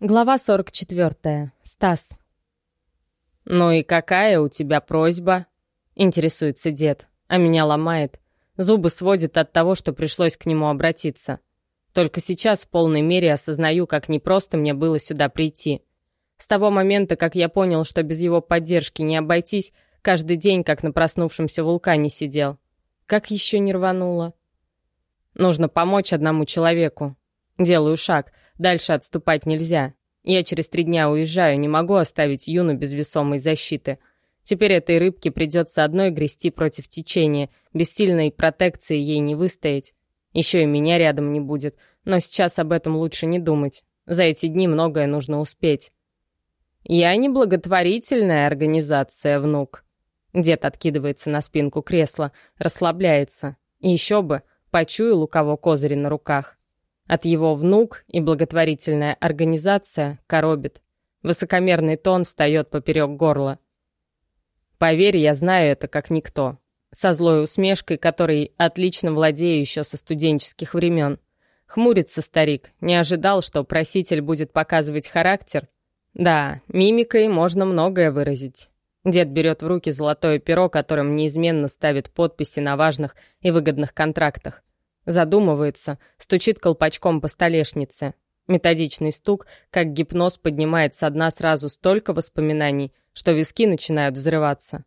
Глава 44. Стас. «Ну и какая у тебя просьба?» — интересуется дед, а меня ломает. Зубы сводит от того, что пришлось к нему обратиться. Только сейчас в полной мере осознаю, как непросто мне было сюда прийти. С того момента, как я понял, что без его поддержки не обойтись, каждый день, как на проснувшемся вулкане сидел. Как еще не рвануло? Нужно помочь одному человеку. Делаю шаг — Дальше отступать нельзя. Я через три дня уезжаю, не могу оставить Юну без весомой защиты. Теперь этой рыбке придется одной грести против течения, без сильной протекции ей не выстоять. Еще и меня рядом не будет, но сейчас об этом лучше не думать. За эти дни многое нужно успеть. «Я не благотворительная организация, внук». Дед откидывается на спинку кресла, расслабляется. Еще бы, почуял у кого козыри на руках. От его внук и благотворительная организация коробит. Высокомерный тон встает поперек горла. Поверь, я знаю это как никто. Со злой усмешкой, которой отлично владею еще со студенческих времен. Хмурится старик, не ожидал, что проситель будет показывать характер. Да, мимикой можно многое выразить. Дед берет в руки золотое перо, которым неизменно ставит подписи на важных и выгодных контрактах. Задумывается, стучит колпачком по столешнице. Методичный стук, как гипноз, поднимает со дна сразу столько воспоминаний, что виски начинают взрываться.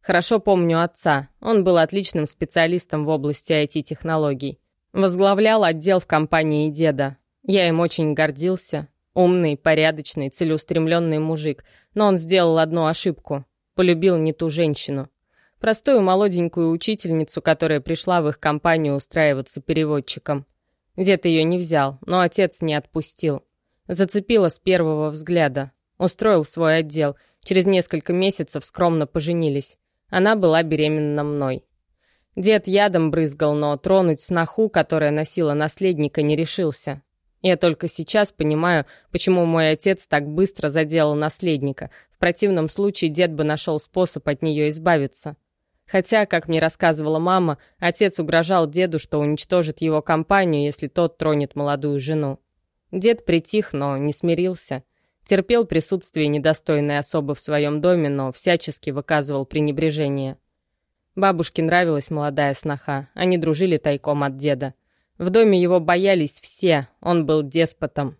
Хорошо помню отца. Он был отличным специалистом в области IT-технологий. Возглавлял отдел в компании деда. Я им очень гордился. Умный, порядочный, целеустремленный мужик. Но он сделал одну ошибку. Полюбил не ту женщину. Простую молоденькую учительницу, которая пришла в их компанию устраиваться переводчиком. Дед ее не взял, но отец не отпустил. Зацепила с первого взгляда. Устроил свой отдел. Через несколько месяцев скромно поженились. Она была беременна мной. Дед ядом брызгал, но тронуть сноху, которая носила наследника, не решился. Я только сейчас понимаю, почему мой отец так быстро заделал наследника. В противном случае дед бы нашел способ от нее избавиться. Хотя, как мне рассказывала мама, отец угрожал деду, что уничтожит его компанию, если тот тронет молодую жену. Дед притих, но не смирился. Терпел присутствие недостойной особы в своем доме, но всячески выказывал пренебрежение. Бабушке нравилась молодая сноха, они дружили тайком от деда. В доме его боялись все, он был деспотом.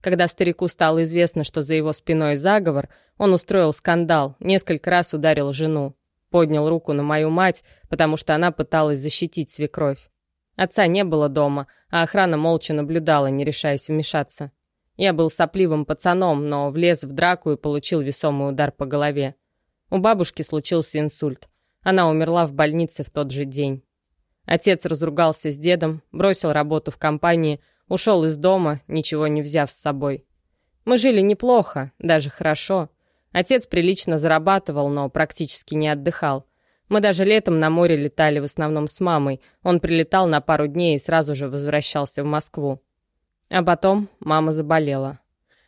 Когда старику стало известно, что за его спиной заговор, он устроил скандал, несколько раз ударил жену. Поднял руку на мою мать, потому что она пыталась защитить свекровь. Отца не было дома, а охрана молча наблюдала, не решаясь вмешаться. Я был сопливым пацаном, но влез в драку и получил весомый удар по голове. У бабушки случился инсульт. Она умерла в больнице в тот же день. Отец разругался с дедом, бросил работу в компании, ушел из дома, ничего не взяв с собой. Мы жили неплохо, даже хорошо. Отец прилично зарабатывал, но практически не отдыхал. Мы даже летом на море летали в основном с мамой. Он прилетал на пару дней и сразу же возвращался в Москву. А потом мама заболела.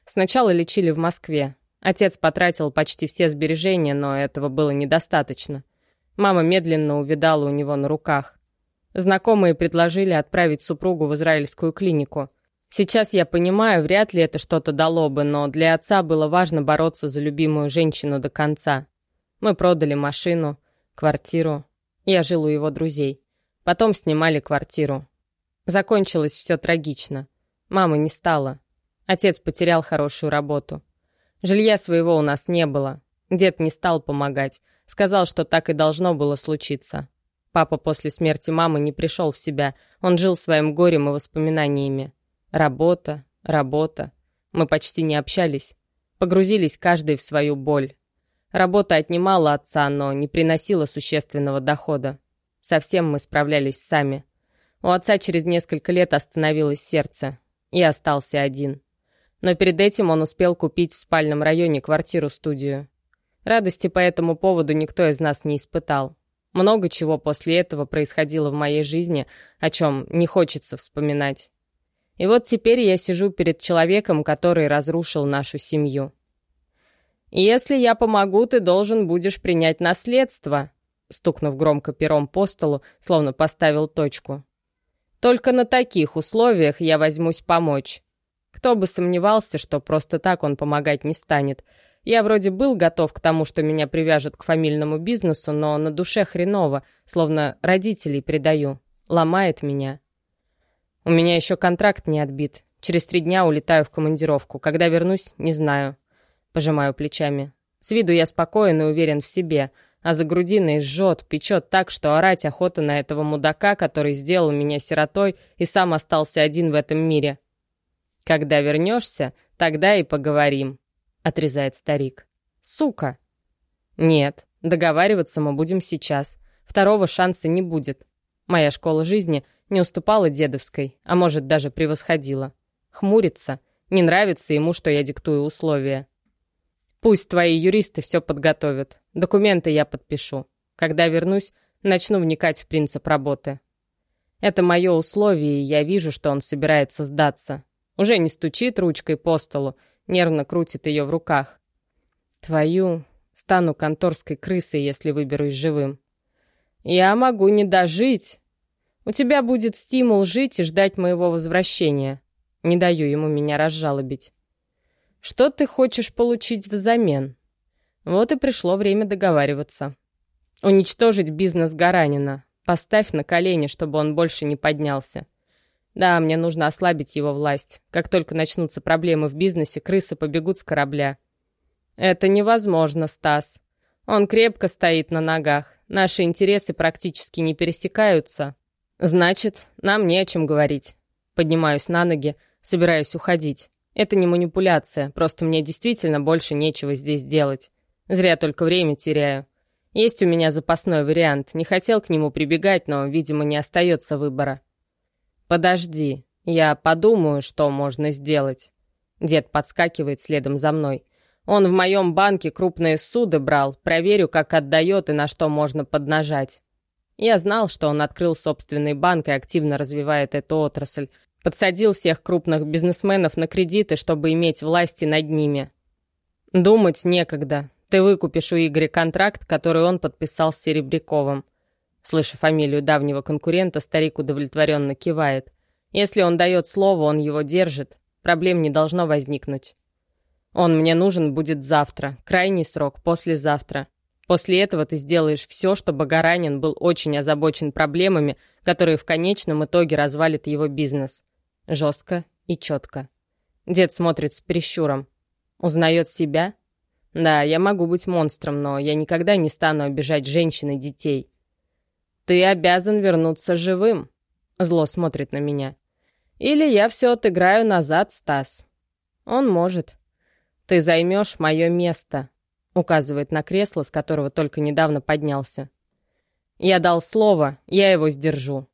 Сначала лечили в Москве. Отец потратил почти все сбережения, но этого было недостаточно. Мама медленно увидала у него на руках. Знакомые предложили отправить супругу в израильскую клинику. Сейчас я понимаю, вряд ли это что-то дало бы, но для отца было важно бороться за любимую женщину до конца. Мы продали машину, квартиру. Я жил у его друзей. Потом снимали квартиру. Закончилось все трагично. Мамы не стало. Отец потерял хорошую работу. Жилья своего у нас не было. Дед не стал помогать. Сказал, что так и должно было случиться. Папа после смерти мамы не пришел в себя. Он жил своим горем и воспоминаниями. Работа, работа. Мы почти не общались. Погрузились каждый в свою боль. Работа отнимала отца, но не приносила существенного дохода. Совсем мы справлялись сами. У отца через несколько лет остановилось сердце. И остался один. Но перед этим он успел купить в спальном районе квартиру-студию. Радости по этому поводу никто из нас не испытал. Много чего после этого происходило в моей жизни, о чем не хочется вспоминать. И вот теперь я сижу перед человеком, который разрушил нашу семью. «Если я помогу, ты должен будешь принять наследство», стукнув громко пером по столу, словно поставил точку. «Только на таких условиях я возьмусь помочь. Кто бы сомневался, что просто так он помогать не станет. Я вроде был готов к тому, что меня привяжут к фамильному бизнесу, но на душе хреново, словно родителей предаю. Ломает меня. У меня еще контракт не отбит. Через три дня улетаю в командировку. Когда вернусь, не знаю. Пожимаю плечами. С виду я спокоен и уверен в себе, а за грудиной жжет, печет так, что орать охота на этого мудака, который сделал меня сиротой и сам остался один в этом мире. «Когда вернешься, тогда и поговорим», — отрезает старик. «Сука!» «Нет, договариваться мы будем сейчас. Второго шанса не будет. Моя школа жизни не уступала дедовской, а может, даже превосходила. Хмурится, не нравится ему, что я диктую условия. Пусть твои юристы все подготовят. Документы я подпишу. Когда вернусь, начну вникать в принцип работы. Это мое условие, и я вижу, что он собирается сдаться. Уже не стучит ручкой по столу, нервно крутит ее в руках. Твою, стану конторской крысой, если выберусь живым. Я могу не дожить. У тебя будет стимул жить и ждать моего возвращения. Не даю ему меня разжалобить. Что ты хочешь получить взамен? Вот и пришло время договариваться. Уничтожить бизнес Гаранина. Поставь на колени, чтобы он больше не поднялся. Да, мне нужно ослабить его власть. Как только начнутся проблемы в бизнесе, крысы побегут с корабля. Это невозможно, Стас. Он крепко стоит на ногах. Наши интересы практически не пересекаются. Значит, нам не о чем говорить. Поднимаюсь на ноги, собираюсь уходить. Это не манипуляция, просто мне действительно больше нечего здесь делать. Зря только время теряю. Есть у меня запасной вариант. Не хотел к нему прибегать, но, видимо, не остается выбора. Подожди, я подумаю, что можно сделать. Дед подскакивает следом за мной. Он в моем банке крупные суды брал, проверю, как отдает и на что можно поднажать. Я знал, что он открыл собственный банк и активно развивает эту отрасль, Подсадил всех крупных бизнесменов на кредиты, чтобы иметь власти над ними. Думать некогда. Ты выкупишь у Игоря контракт, который он подписал с Серебряковым. Слыша фамилию давнего конкурента, старик удовлетворенно кивает. Если он дает слово, он его держит. Проблем не должно возникнуть. Он мне нужен будет завтра. Крайний срок — послезавтра. После этого ты сделаешь все, чтобы Гаранин был очень озабочен проблемами, которые в конечном итоге развалит его бизнес. Жестко и четко. Дед смотрит с прищуром. Узнает себя? Да, я могу быть монстром, но я никогда не стану обижать женщин и детей. Ты обязан вернуться живым. Зло смотрит на меня. Или я все отыграю назад, Стас. Он может. Ты займешь мое место, указывает на кресло, с которого только недавно поднялся. Я дал слово, я его сдержу.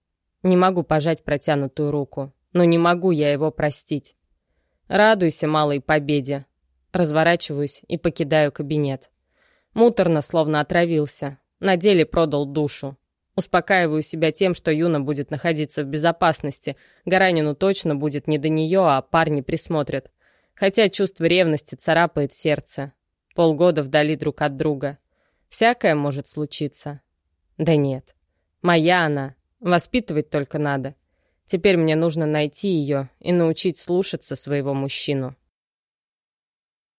Не могу пожать протянутую руку но не могу я его простить. Радуйся малой победе. Разворачиваюсь и покидаю кабинет. Муторно, словно отравился. На деле продал душу. Успокаиваю себя тем, что Юна будет находиться в безопасности. Гаранину точно будет не до нее, а парни присмотрят. Хотя чувство ревности царапает сердце. Полгода вдали друг от друга. Всякое может случиться. Да нет. Моя она. Воспитывать только надо. Теперь мне нужно найти ее и научить слушаться своего мужчину.